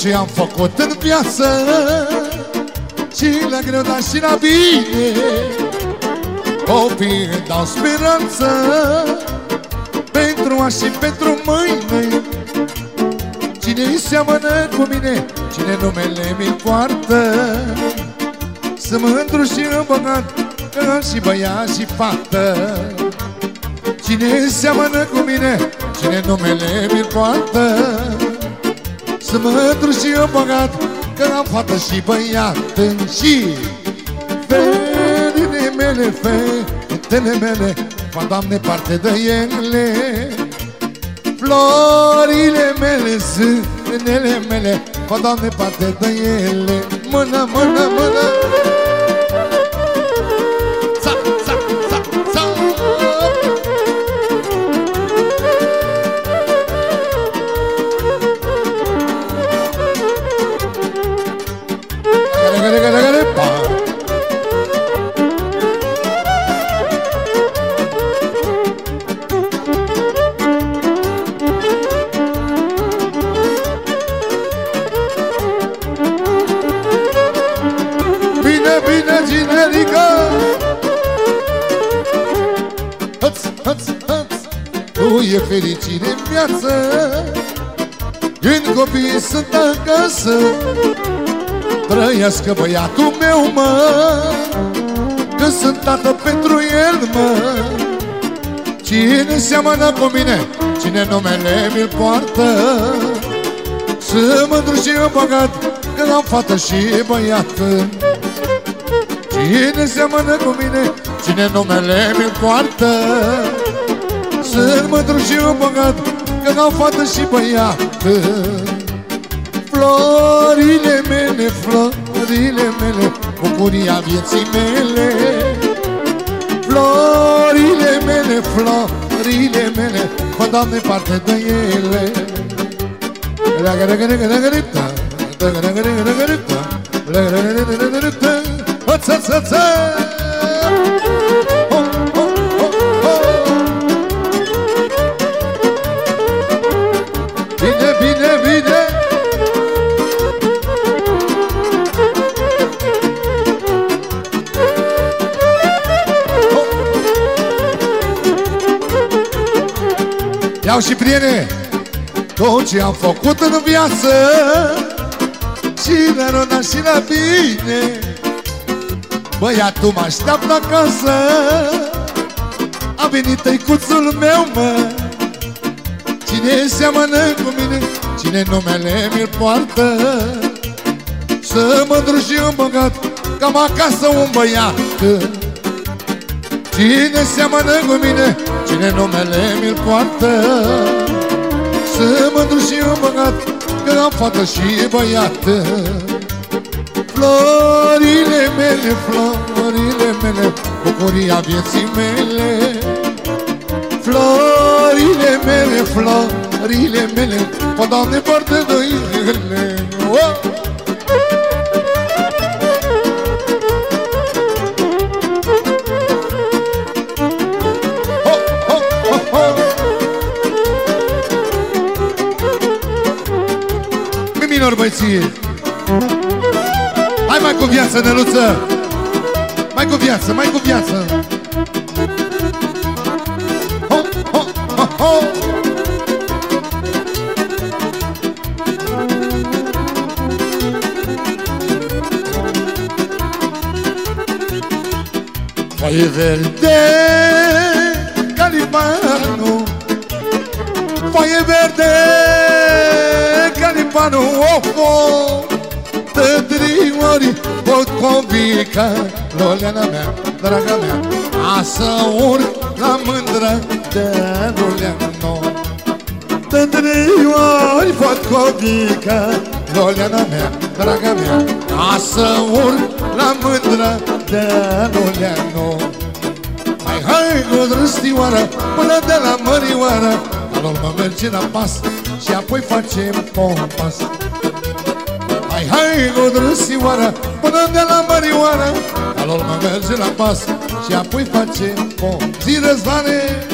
ce am făcut în viață Și la greu, dar și la bine. Copiii îmi dau speranță Pentru azi și pentru mâine Cine îi seamănă cu mine Cine numele mi poartă? Sunt mândru și îmbăgat Că am și băiat și fată. Cine îi seamănă cu mine Cine numele mi poartă? Sunt mândru și îmbăgat Că am fată și băiat Și Fetele mele, fetele mele Fa, Doamne, parte de ele Florile mele, zânele mele Fa, Doamne, parte de ele. Mână, mână, mână Tu e fericire în viață. Când copiii sunt acasă Trăiască băiatul meu, mă. Că sunt tată pentru el, mă. Cine seamănă cu mine Cine numele mi-l poartă? Sunt mândru și împăcat Că am fată și băiat. Cine seamănă cu mine Cine numele mi-l poartă? Sunt mândru și împăcat Că am fată și băiat Florile mele, florile mele Bucuria vieții mele Florile mele, florile mele Fă, Doamne, parte de ele Hăț, Iau și priene Tot ce am făcut în viață Și la rău, și la bine Băiatul mă așteaptă acasă. A venit tăicuțul meu, mă. Cine seamănă cu mine Cine numele mi-l poartă. Să mândru și îmbăgat Cam acasă un băiat Cine seamănă cu mine Cine numele mi-l poartă? Să mândru și îmbăgat Că am fată și băiat. Florile mele, florile mele Bucuria vieții mele. Florile mele, florile mele Fă, Doamne, poartă de ele oh! Minor, băieții Hai mai cu viață, Neluță. Mai cu viață, mai cu viață. Ho, ho, ho, ho! Foaie verde, Calipano Foaie verde, Calipano oh, oh. Tătriorii pot convica. Loleana mea, draga mea A să urc la mândră de Loleana Tătriorii pot convica. Loleana mea, draga mea A să urc la mândră de Loleana Hai, hai, cu drăstioară Până de la mărioară Al urmă merge la pas Și apoi facem pompas. Hai, hai, godrăsioară Până de la mărioară. Al urmă merge la pas Și apoi facem pompas Zi răzvane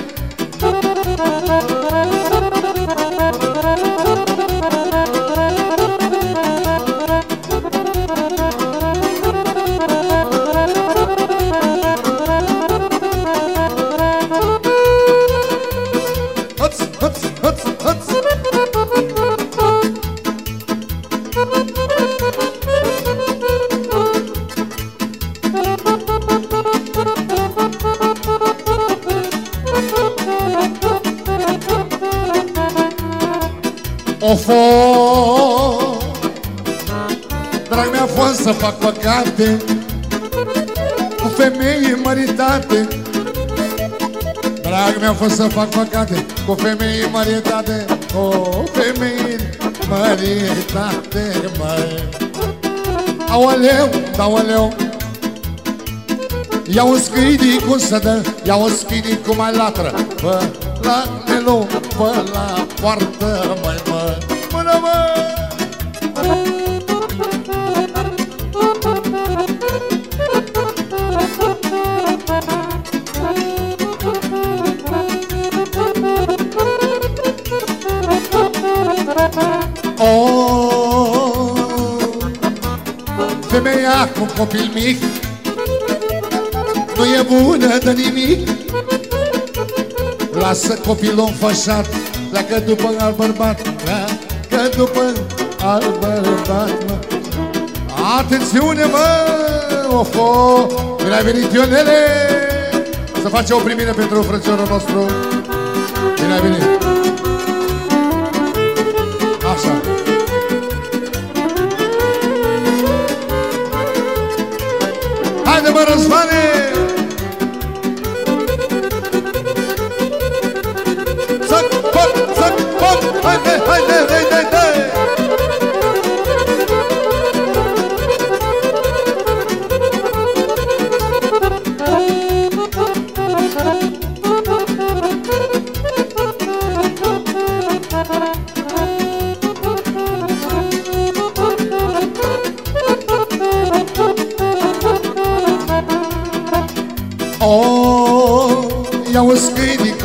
Ofo Drag mi-a fost să fac păcate Cu femei măritate. Drag mi-a fost să fac păcate Cu femei măritate. Cu femei măritate măi. Aoleu, aoleu. Ia un scâidi cum să dă Ia un scâidi cum mai latră. Bă, la nelu, bă, la poartă, măi, mă femeia cu copil mic. Nu e bună de nimic. Lasă copilul înfășat Pleacă după alt bărbat Pleacă după alt bărbat mă. Atențiune mă! Ofo! Bine ai venit Ionele! Să face o primire pentru frățiorul nostru. Bine ai venit Haide mă Răzvane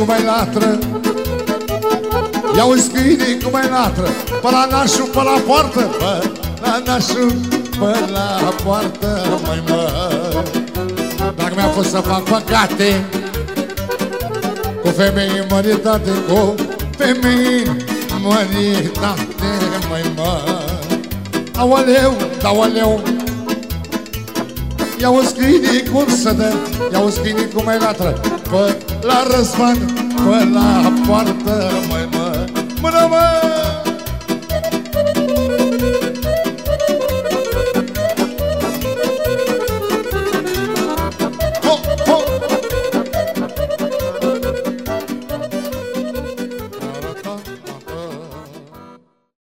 cum mai latră. Ia un scâine cum mai latră. Pe la nașul, pe la poartă Pe la nașul, pe la poartă Măi mă. Dacă mi-a fost să fac păcate Cu femei măritate Cu femei măritate Măi mă. Aoleu, aoleu. Ia un scâine cum să dă Ia un scâine cum mai latră Pe la răzvan, pe la poartă Măi mă Mână, mă!